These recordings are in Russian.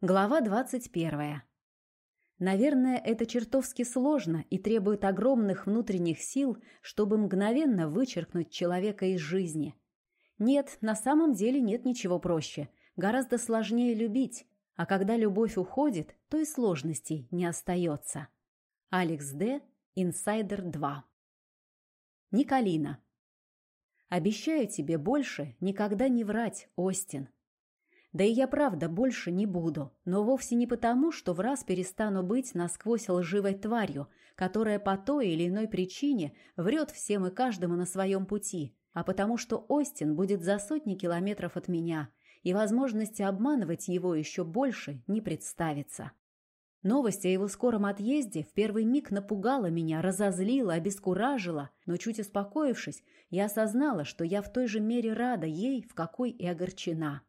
Глава 21. Наверное, это чертовски сложно и требует огромных внутренних сил, чтобы мгновенно вычеркнуть человека из жизни. Нет, на самом деле нет ничего проще. Гораздо сложнее любить, а когда любовь уходит, то и сложностей не остается. Алекс Д. Инсайдер 2. Николина. Обещаю тебе больше никогда не врать, Остин. Да и я правда больше не буду, но вовсе не потому, что в раз перестану быть насквозь лживой тварью, которая по той или иной причине врет всем и каждому на своем пути, а потому что Остин будет за сотни километров от меня, и возможности обманывать его еще больше не представится. Новость о его скором отъезде в первый миг напугала меня, разозлила, обескуражила, но чуть успокоившись, я осознала, что я в той же мере рада ей, в какой и огорчена.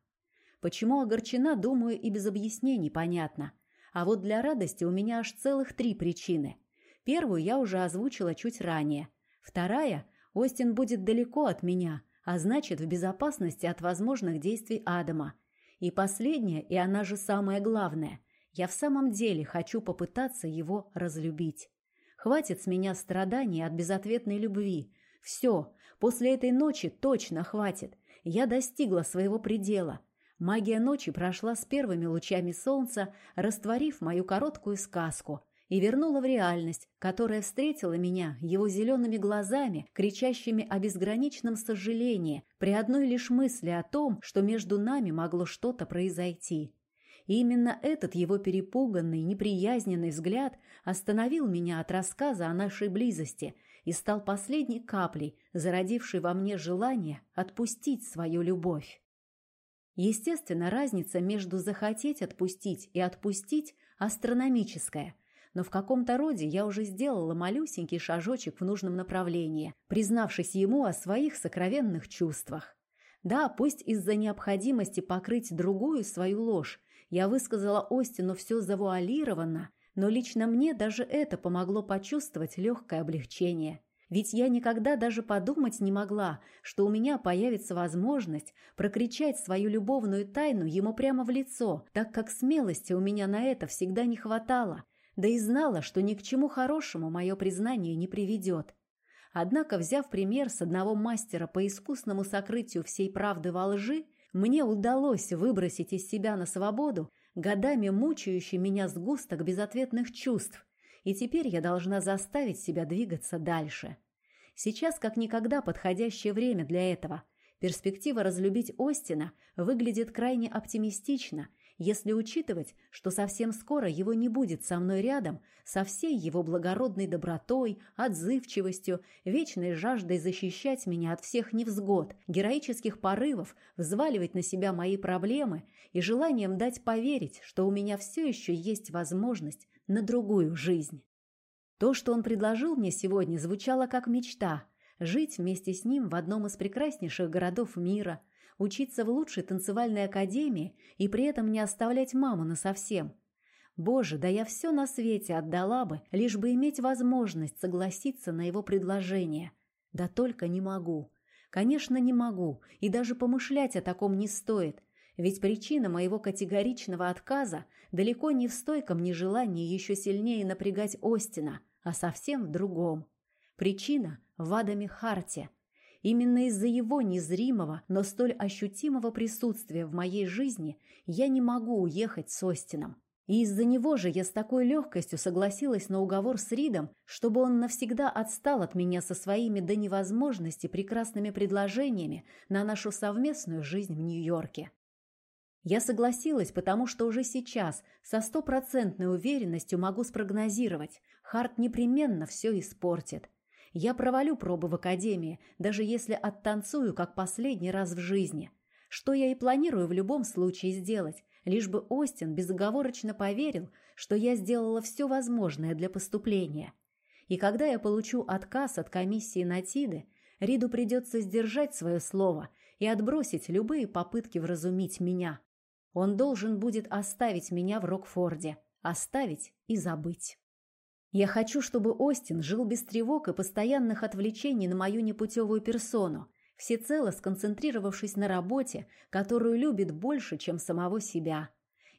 Почему огорчена, думаю, и без объяснений понятно. А вот для радости у меня аж целых три причины. Первую я уже озвучила чуть ранее. Вторая – Остин будет далеко от меня, а значит, в безопасности от возможных действий Адама. И последняя, и она же самое главное – я в самом деле хочу попытаться его разлюбить. Хватит с меня страданий от безответной любви. Все, после этой ночи точно хватит. Я достигла своего предела – Магия ночи прошла с первыми лучами солнца, растворив мою короткую сказку, и вернула в реальность, которая встретила меня его зелеными глазами, кричащими о безграничном сожалении при одной лишь мысли о том, что между нами могло что-то произойти. И именно этот его перепуганный, неприязненный взгляд остановил меня от рассказа о нашей близости и стал последней каплей, зародившей во мне желание отпустить свою любовь. Естественно, разница между захотеть отпустить и отпустить астрономическая, но в каком-то роде я уже сделала малюсенький шажочек в нужном направлении, признавшись ему о своих сокровенных чувствах. Да, пусть из-за необходимости покрыть другую свою ложь, я высказала Остину все завуалированно, но лично мне даже это помогло почувствовать легкое облегчение – ведь я никогда даже подумать не могла, что у меня появится возможность прокричать свою любовную тайну ему прямо в лицо, так как смелости у меня на это всегда не хватало, да и знала, что ни к чему хорошему мое признание не приведет. Однако, взяв пример с одного мастера по искусному сокрытию всей правды во лжи, мне удалось выбросить из себя на свободу годами мучающий меня сгусток безответных чувств, и теперь я должна заставить себя двигаться дальше. Сейчас как никогда подходящее время для этого. Перспектива разлюбить Остина выглядит крайне оптимистично, если учитывать, что совсем скоро его не будет со мной рядом, со всей его благородной добротой, отзывчивостью, вечной жаждой защищать меня от всех невзгод, героических порывов, взваливать на себя мои проблемы и желанием дать поверить, что у меня все еще есть возможность на другую жизнь. То, что он предложил мне сегодня, звучало как мечта – жить вместе с ним в одном из прекраснейших городов мира, учиться в лучшей танцевальной академии и при этом не оставлять маму насовсем. Боже, да я все на свете отдала бы, лишь бы иметь возможность согласиться на его предложение. Да только не могу. Конечно, не могу, и даже помышлять о таком не стоит – ведь причина моего категоричного отказа далеко не в стойком нежелании еще сильнее напрягать Остина, а совсем в другом. Причина в Адаме Харте. Именно из-за его незримого, но столь ощутимого присутствия в моей жизни я не могу уехать с Остином. И из-за него же я с такой легкостью согласилась на уговор с Ридом, чтобы он навсегда отстал от меня со своими до невозможности прекрасными предложениями на нашу совместную жизнь в Нью-Йорке. Я согласилась, потому что уже сейчас со стопроцентной уверенностью могу спрогнозировать. Харт непременно все испортит. Я провалю пробы в академии, даже если оттанцую как последний раз в жизни. Что я и планирую в любом случае сделать, лишь бы Остин безоговорочно поверил, что я сделала все возможное для поступления. И когда я получу отказ от комиссии Натиды, Риду придется сдержать свое слово и отбросить любые попытки вразумить меня. Он должен будет оставить меня в Рокфорде. Оставить и забыть. Я хочу, чтобы Остин жил без тревог и постоянных отвлечений на мою непутевую персону, всецело сконцентрировавшись на работе, которую любит больше, чем самого себя.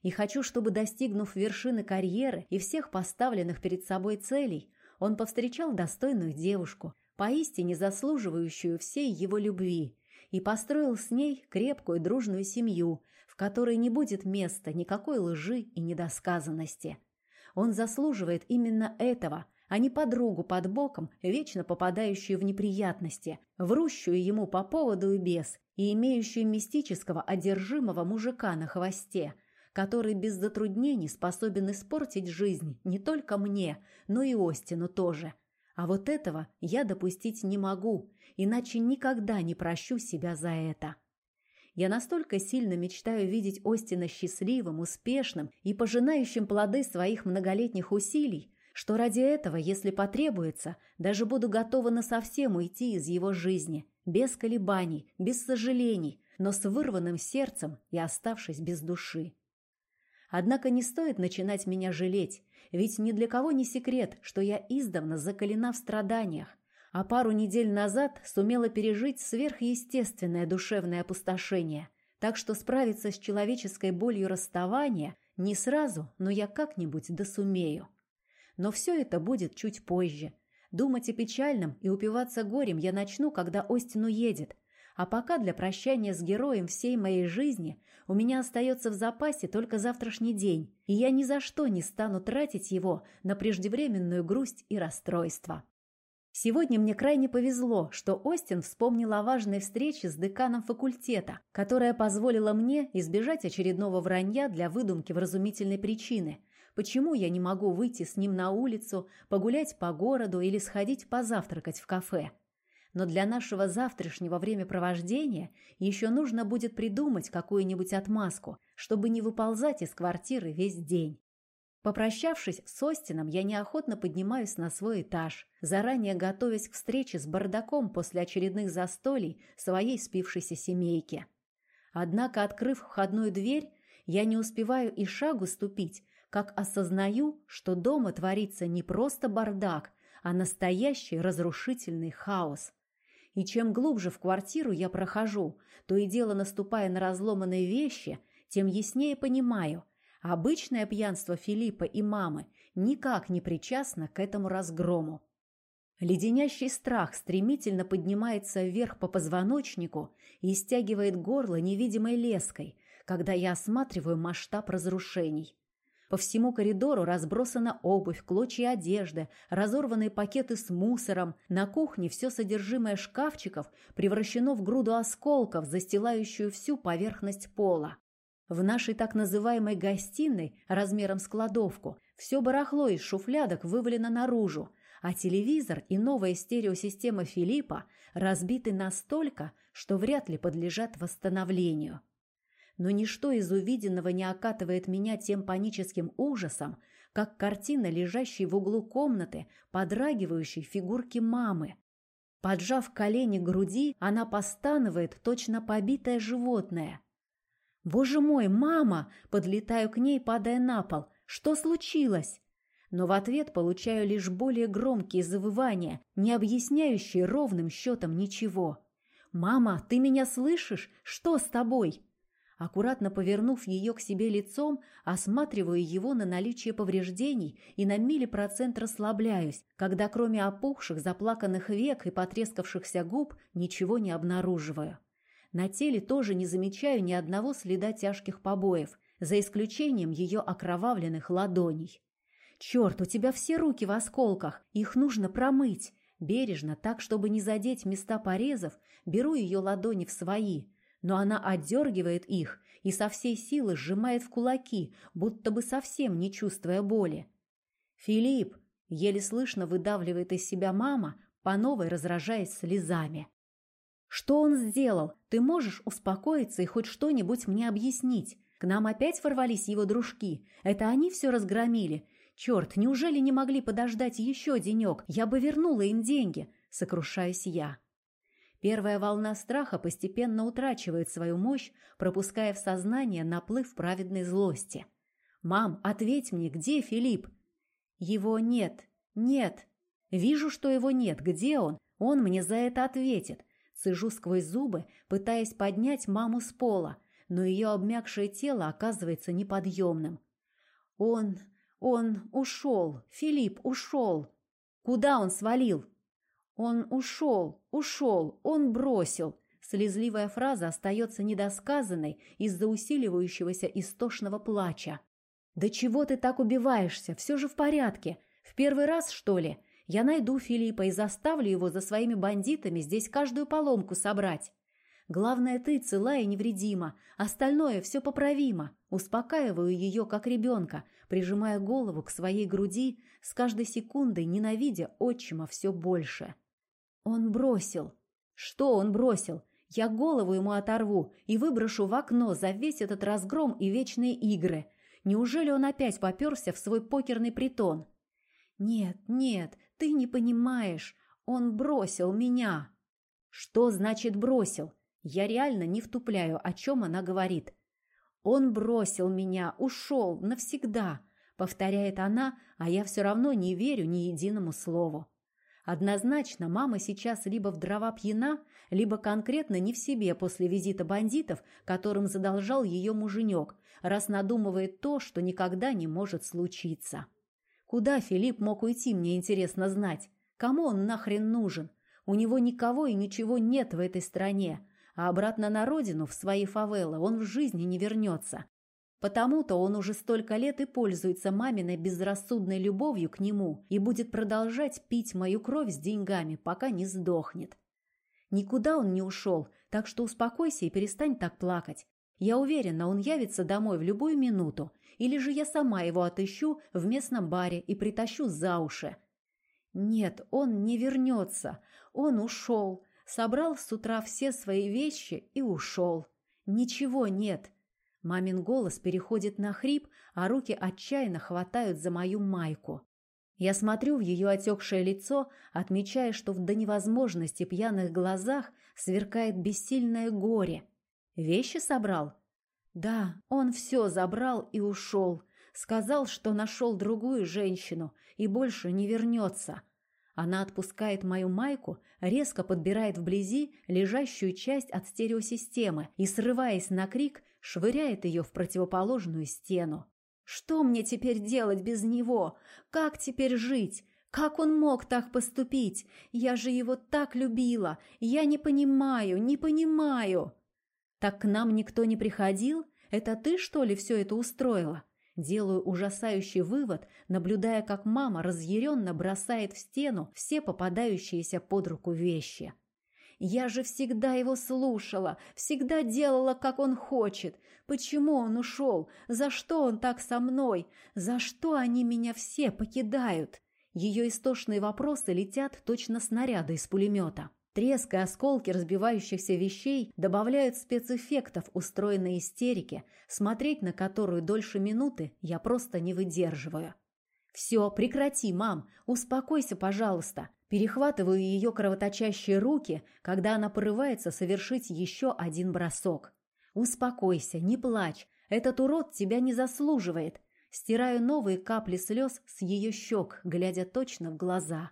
И хочу, чтобы, достигнув вершины карьеры и всех поставленных перед собой целей, он повстречал достойную девушку, поистине заслуживающую всей его любви, и построил с ней крепкую дружную семью, в которой не будет места никакой лжи и недосказанности. Он заслуживает именно этого, а не подругу под боком, вечно попадающую в неприятности, врущую ему по поводу и без, и имеющую мистического одержимого мужика на хвосте, который без затруднений способен испортить жизнь не только мне, но и Остину тоже. А вот этого я допустить не могу, иначе никогда не прощу себя за это. Я настолько сильно мечтаю видеть Остина счастливым, успешным и пожинающим плоды своих многолетних усилий, что ради этого, если потребуется, даже буду готова насовсем уйти из его жизни, без колебаний, без сожалений, но с вырванным сердцем и оставшись без души. Однако не стоит начинать меня жалеть, ведь ни для кого не секрет, что я издавна закалена в страданиях, а пару недель назад сумела пережить сверхъестественное душевное опустошение, так что справиться с человеческой болью расставания не сразу, но я как-нибудь досумею. Но все это будет чуть позже. Думать о печальном и упиваться горем я начну, когда Остин уедет, а пока для прощания с героем всей моей жизни у меня остается в запасе только завтрашний день, и я ни за что не стану тратить его на преждевременную грусть и расстройство. Сегодня мне крайне повезло, что Остин вспомнил о важной встрече с деканом факультета, которая позволила мне избежать очередного вранья для выдумки вразумительной причины, почему я не могу выйти с ним на улицу, погулять по городу или сходить позавтракать в кафе. Но для нашего завтрашнего времяпровождения еще нужно будет придумать какую-нибудь отмазку, чтобы не выползать из квартиры весь день. Попрощавшись с Остином, я неохотно поднимаюсь на свой этаж, заранее готовясь к встрече с бардаком после очередных застолий своей спившейся семейки. Однако, открыв входную дверь, я не успеваю и шагу ступить, как осознаю, что дома творится не просто бардак, а настоящий разрушительный хаос. И чем глубже в квартиру я прохожу, то и дело наступая на разломанные вещи, тем яснее понимаю – Обычное пьянство Филиппа и мамы никак не причастно к этому разгрому. Леденящий страх стремительно поднимается вверх по позвоночнику и стягивает горло невидимой леской, когда я осматриваю масштаб разрушений. По всему коридору разбросана обувь, клочья одежды, разорванные пакеты с мусором. На кухне все содержимое шкафчиков превращено в груду осколков, застилающую всю поверхность пола. В нашей так называемой гостиной, размером с кладовку, все барахло из шуфлядок вывалено наружу, а телевизор и новая стереосистема Филиппа разбиты настолько, что вряд ли подлежат восстановлению. Но ничто из увиденного не окатывает меня тем паническим ужасом, как картина, лежащей в углу комнаты, подрагивающей фигурки мамы. Поджав колени к груди, она постанывает, точно побитое животное – «Боже мой, мама!» Подлетаю к ней, падая на пол. «Что случилось?» Но в ответ получаю лишь более громкие завывания, не объясняющие ровным счетом ничего. «Мама, ты меня слышишь? Что с тобой?» Аккуратно повернув ее к себе лицом, осматриваю его на наличие повреждений и на миллипроцент расслабляюсь, когда кроме опухших, заплаканных век и потрескавшихся губ ничего не обнаруживаю. На теле тоже не замечаю ни одного следа тяжких побоев, за исключением ее окровавленных ладоней. «Черт, у тебя все руки в осколках, их нужно промыть!» Бережно, так, чтобы не задеть места порезов, беру ее ладони в свои, но она отдергивает их и со всей силы сжимает в кулаки, будто бы совсем не чувствуя боли. «Филипп!» — еле слышно выдавливает из себя мама, по новой разражаясь слезами. Что он сделал? Ты можешь успокоиться и хоть что-нибудь мне объяснить? К нам опять ворвались его дружки. Это они все разгромили. Черт, неужели не могли подождать еще денек? Я бы вернула им деньги, сокрушаюсь я. Первая волна страха постепенно утрачивает свою мощь, пропуская в сознание наплыв праведной злости. «Мам, ответь мне, где Филипп?» «Его нет. Нет. Вижу, что его нет. Где он? Он мне за это ответит. Сижу сквозь зубы, пытаясь поднять маму с пола, но ее обмякшее тело оказывается неподъемным. Он... он ушел, Филипп ушел. Куда он свалил? Он ушел, ушел, он бросил. Слезливая фраза остается недосказанной из-за усиливающегося истошного плача. «Да чего ты так убиваешься? Все же в порядке. В первый раз, что ли? Я найду Филиппа и заставлю его за своими бандитами здесь каждую поломку собрать. Главное, ты цела и невредима, остальное все поправимо. Успокаиваю ее, как ребенка, прижимая голову к своей груди, с каждой секундой ненавидя отчима все больше. Он бросил. Что он бросил? Я голову ему оторву и выброшу в окно за весь этот разгром и вечные игры. Неужели он опять поперся в свой покерный притон? Нет, нет, ты не понимаешь. Он бросил меня. Что значит бросил? Я реально не втупляю, о чем она говорит. «Он бросил меня, ушел, навсегда», — повторяет она, а я все равно не верю ни единому слову. Однозначно, мама сейчас либо в дрова пьяна, либо конкретно не в себе после визита бандитов, которым задолжал ее муженек, раз надумывает то, что никогда не может случиться. Куда Филипп мог уйти, мне интересно знать. Кому он нахрен нужен? У него никого и ничего нет в этой стране а обратно на родину, в свои фавелы, он в жизни не вернется. Потому-то он уже столько лет и пользуется маминой безрассудной любовью к нему и будет продолжать пить мою кровь с деньгами, пока не сдохнет. Никуда он не ушел, так что успокойся и перестань так плакать. Я уверена, он явится домой в любую минуту, или же я сама его отыщу в местном баре и притащу за уши. Нет, он не вернется. Он ушел собрал с утра все свои вещи и ушел. Ничего нет. Мамин голос переходит на хрип, а руки отчаянно хватают за мою майку. Я смотрю в ее отекшее лицо, отмечая, что в до невозможности пьяных глазах сверкает бессильное горе. Вещи собрал? Да, он все забрал и ушел. Сказал, что нашел другую женщину и больше не вернется. Она отпускает мою майку, резко подбирает вблизи лежащую часть от стереосистемы и, срываясь на крик, швыряет ее в противоположную стену. «Что мне теперь делать без него? Как теперь жить? Как он мог так поступить? Я же его так любила! Я не понимаю, не понимаю!» «Так к нам никто не приходил? Это ты, что ли, все это устроила?» Делаю ужасающий вывод, наблюдая, как мама разъяренно бросает в стену все попадающиеся под руку вещи. Я же всегда его слушала, всегда делала, как он хочет. Почему он ушел? За что он так со мной? За что они меня все покидают? Ее истошные вопросы летят точно снаряды из пулемета. Треск и осколки разбивающихся вещей добавляют спецэффектов устроенной истерике, смотреть на которую дольше минуты я просто не выдерживаю. «Все, прекрати, мам, успокойся, пожалуйста». Перехватываю ее кровоточащие руки, когда она порывается совершить еще один бросок. «Успокойся, не плачь, этот урод тебя не заслуживает». Стираю новые капли слез с ее щек, глядя точно в глаза.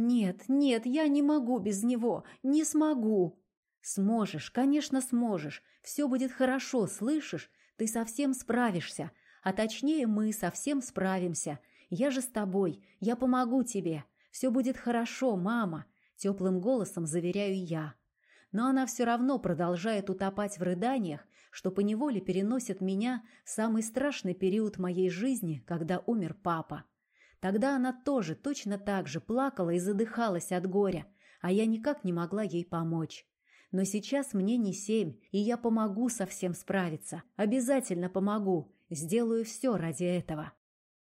«Нет, нет, я не могу без него, не смогу!» «Сможешь, конечно, сможешь. Все будет хорошо, слышишь? Ты совсем справишься. А точнее, мы совсем справимся. Я же с тобой, я помогу тебе. Все будет хорошо, мама!» Теплым голосом заверяю я. Но она все равно продолжает утопать в рыданиях, что поневоле переносит меня в самый страшный период моей жизни, когда умер папа. Тогда она тоже точно так же плакала и задыхалась от горя, а я никак не могла ей помочь. Но сейчас мне не семь, и я помогу совсем справиться. Обязательно помогу. Сделаю все ради этого.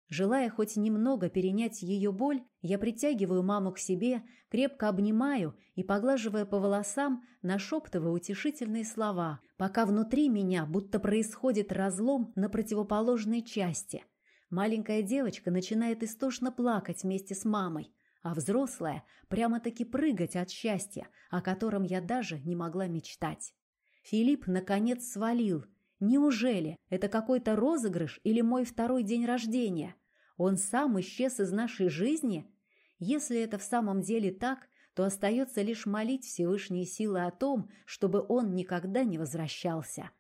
Желая хоть немного перенять ее боль, я притягиваю маму к себе, крепко обнимаю и, поглаживая по волосам, нашептываю утешительные слова, пока внутри меня будто происходит разлом на противоположной части – Маленькая девочка начинает истошно плакать вместе с мамой, а взрослая прямо-таки прыгать от счастья, о котором я даже не могла мечтать. Филипп наконец свалил. Неужели это какой-то розыгрыш или мой второй день рождения? Он сам исчез из нашей жизни? Если это в самом деле так, то остается лишь молить Всевышние силы о том, чтобы он никогда не возвращался.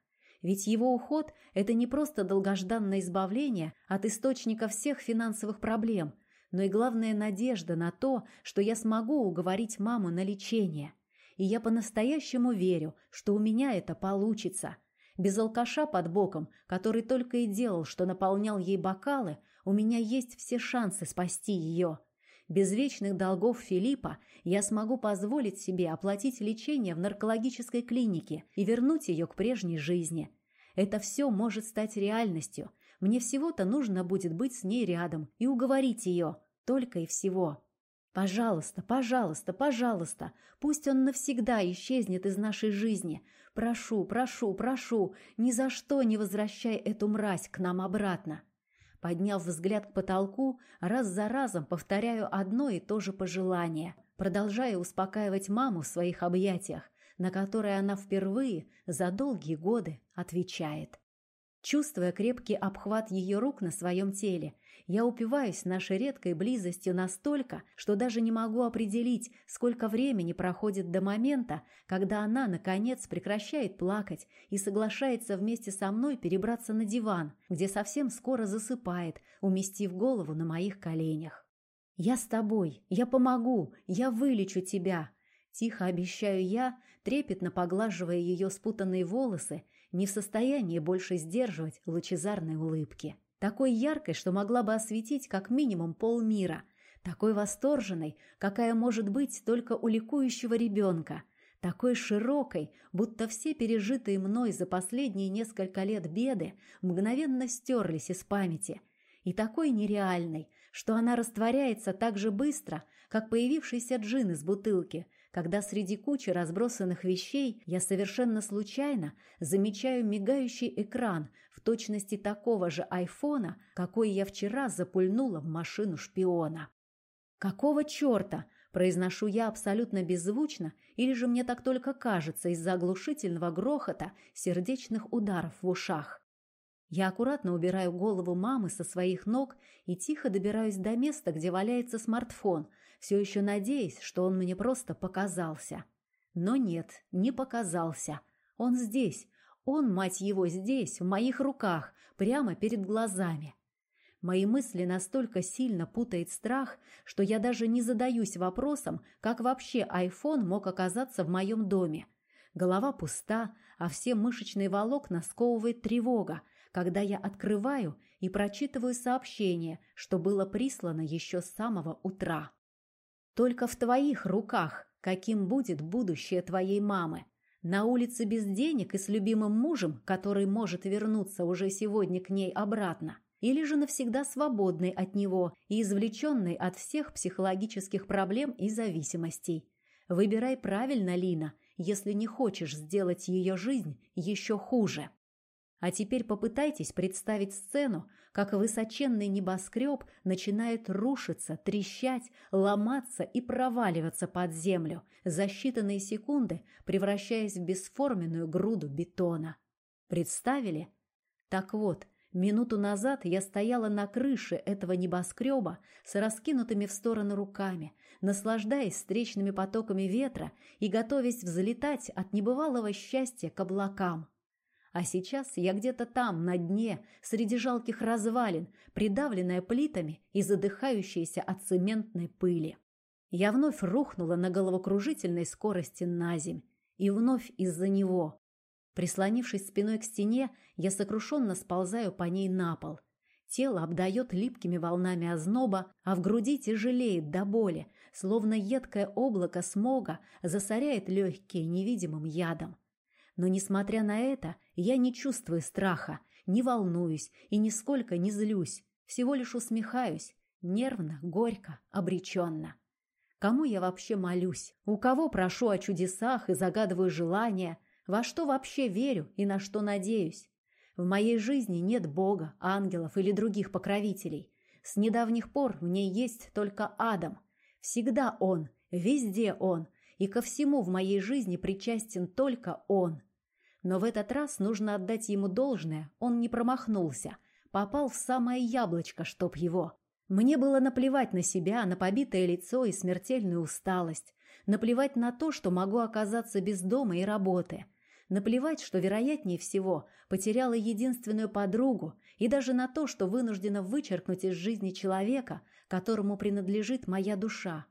Ведь его уход – это не просто долгожданное избавление от источника всех финансовых проблем, но и главная надежда на то, что я смогу уговорить маму на лечение. И я по-настоящему верю, что у меня это получится. Без алкаша под боком, который только и делал, что наполнял ей бокалы, у меня есть все шансы спасти ее. Без вечных долгов Филиппа я смогу позволить себе оплатить лечение в наркологической клинике и вернуть ее к прежней жизни. Это все может стать реальностью. Мне всего-то нужно будет быть с ней рядом и уговорить ее. Только и всего. Пожалуйста, пожалуйста, пожалуйста, пусть он навсегда исчезнет из нашей жизни. Прошу, прошу, прошу, ни за что не возвращай эту мразь к нам обратно. Подняв взгляд к потолку, раз за разом повторяю одно и то же пожелание, продолжая успокаивать маму в своих объятиях, на которые она впервые за долгие годы отвечает. Чувствуя крепкий обхват ее рук на своем теле, я упиваюсь нашей редкой близостью настолько, что даже не могу определить, сколько времени проходит до момента, когда она, наконец, прекращает плакать и соглашается вместе со мной перебраться на диван, где совсем скоро засыпает, уместив голову на моих коленях. «Я с тобой, я помогу, я вылечу тебя», Тихо обещаю я, трепетно поглаживая ее спутанные волосы, не в состоянии больше сдерживать лучезарной улыбки. Такой яркой, что могла бы осветить как минимум полмира, такой восторженной, какая может быть только у ликующего ребенка, такой широкой, будто все пережитые мной за последние несколько лет беды мгновенно стерлись из памяти, и такой нереальной, что она растворяется так же быстро, как появившийся джин из бутылки, когда среди кучи разбросанных вещей я совершенно случайно замечаю мигающий экран в точности такого же айфона, какой я вчера запульнула в машину шпиона. «Какого черта?» – произношу я абсолютно беззвучно, или же мне так только кажется из-за оглушительного грохота сердечных ударов в ушах. Я аккуратно убираю голову мамы со своих ног и тихо добираюсь до места, где валяется смартфон – все еще надеясь, что он мне просто показался. Но нет, не показался. Он здесь. Он, мать его, здесь, в моих руках, прямо перед глазами. Мои мысли настолько сильно путает страх, что я даже не задаюсь вопросом, как вообще iPhone мог оказаться в моем доме. Голова пуста, а все мышечные волокна сковывает тревога, когда я открываю и прочитываю сообщение, что было прислано еще с самого утра. Только в твоих руках, каким будет будущее твоей мамы. На улице без денег и с любимым мужем, который может вернуться уже сегодня к ней обратно, или же навсегда свободный от него и извлеченный от всех психологических проблем и зависимостей. Выбирай правильно, Лина, если не хочешь сделать ее жизнь еще хуже. А теперь попытайтесь представить сцену, как высоченный небоскреб начинает рушиться, трещать, ломаться и проваливаться под землю, за считанные секунды превращаясь в бесформенную груду бетона. Представили? Так вот, минуту назад я стояла на крыше этого небоскреба с раскинутыми в стороны руками, наслаждаясь встречными потоками ветра и готовясь взлетать от небывалого счастья к облакам – а сейчас я где-то там, на дне, среди жалких развалин, придавленная плитами и задыхающаяся от цементной пыли. Я вновь рухнула на головокружительной скорости на земь. И вновь из-за него. Прислонившись спиной к стене, я сокрушенно сползаю по ней на пол. Тело обдает липкими волнами озноба, а в груди тяжелеет до боли, словно едкое облако смога засоряет легкие невидимым ядом. Но, несмотря на это, я не чувствую страха, не волнуюсь и нисколько не злюсь, всего лишь усмехаюсь, нервно, горько, обреченно. Кому я вообще молюсь? У кого прошу о чудесах и загадываю желания? Во что вообще верю и на что надеюсь? В моей жизни нет Бога, ангелов или других покровителей. С недавних пор в ней есть только Адам. Всегда Он, везде Он, и ко всему в моей жизни причастен только он. Но в этот раз нужно отдать ему должное, он не промахнулся, попал в самое яблочко, чтоб его. Мне было наплевать на себя, на побитое лицо и смертельную усталость, наплевать на то, что могу оказаться без дома и работы. Наплевать, что, вероятнее всего, потеряла единственную подругу и даже на то, что вынуждена вычеркнуть из жизни человека, которому принадлежит моя душа.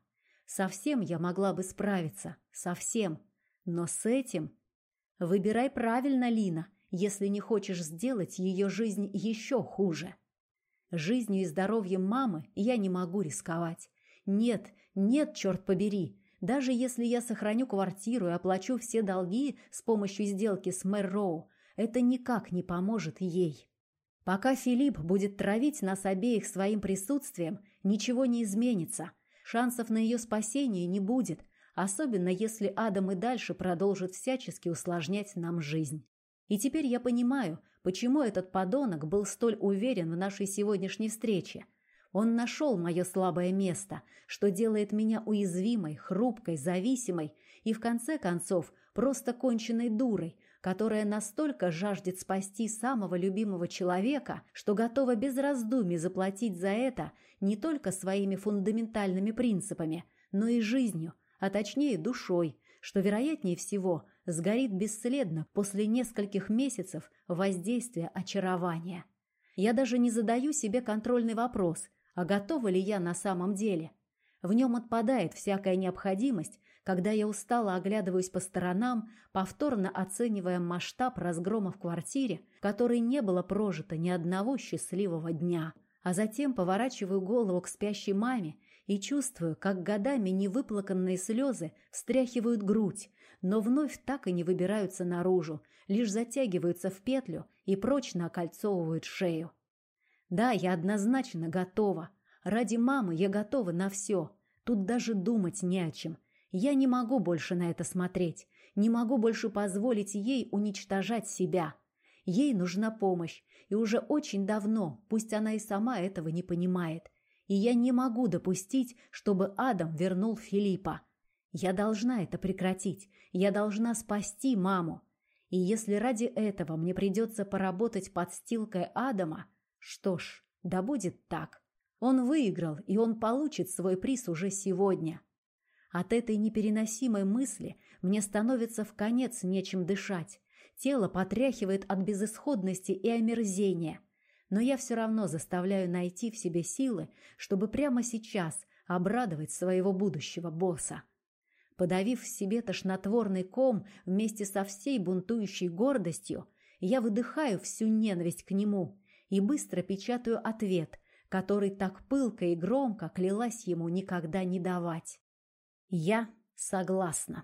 Совсем я могла бы справиться, совсем. Но с этим... Выбирай правильно, Лина, если не хочешь сделать ее жизнь еще хуже. Жизнью и здоровьем мамы я не могу рисковать. Нет, нет, черт побери, даже если я сохраню квартиру и оплачу все долги с помощью сделки с Мэр Роу, это никак не поможет ей. Пока Филипп будет травить нас обеих своим присутствием, ничего не изменится. Шансов на ее спасение не будет, особенно если Адам и дальше продолжит всячески усложнять нам жизнь. И теперь я понимаю, почему этот подонок был столь уверен в нашей сегодняшней встрече. Он нашел мое слабое место, что делает меня уязвимой, хрупкой, зависимой и, в конце концов, просто конченной дурой, которая настолько жаждет спасти самого любимого человека, что готова без раздумий заплатить за это не только своими фундаментальными принципами, но и жизнью, а точнее душой, что, вероятнее всего, сгорит бесследно после нескольких месяцев воздействия очарования. Я даже не задаю себе контрольный вопрос, а готова ли я на самом деле? В нем отпадает всякая необходимость, когда я устало оглядываюсь по сторонам, повторно оценивая масштаб разгрома в квартире, которой не было прожито ни одного счастливого дня, а затем поворачиваю голову к спящей маме и чувствую, как годами невыплаканные слезы встряхивают грудь, но вновь так и не выбираются наружу, лишь затягиваются в петлю и прочно окольцовывают шею. Да, я однозначно готова. Ради мамы я готова на все. Тут даже думать не о чем. Я не могу больше на это смотреть. Не могу больше позволить ей уничтожать себя. Ей нужна помощь. И уже очень давно, пусть она и сама этого не понимает. И я не могу допустить, чтобы Адам вернул Филиппа. Я должна это прекратить. Я должна спасти маму. И если ради этого мне придется поработать подстилкой Адама, что ж, да будет так. Он выиграл, и он получит свой приз уже сегодня. От этой непереносимой мысли мне становится в конец нечем дышать. Тело потряхивает от безысходности и омерзения. Но я все равно заставляю найти в себе силы, чтобы прямо сейчас обрадовать своего будущего босса. Подавив в себе тошнотворный ком вместе со всей бунтующей гордостью, я выдыхаю всю ненависть к нему и быстро печатаю ответ, который так пылко и громко клялась ему никогда не давать. Я согласна.